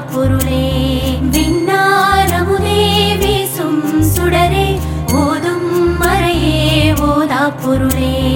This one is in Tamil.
பொருளே. விண்ணாரமுதே வீசும் சுடரே. ஓதும் மறையே ஓதா பொருளே.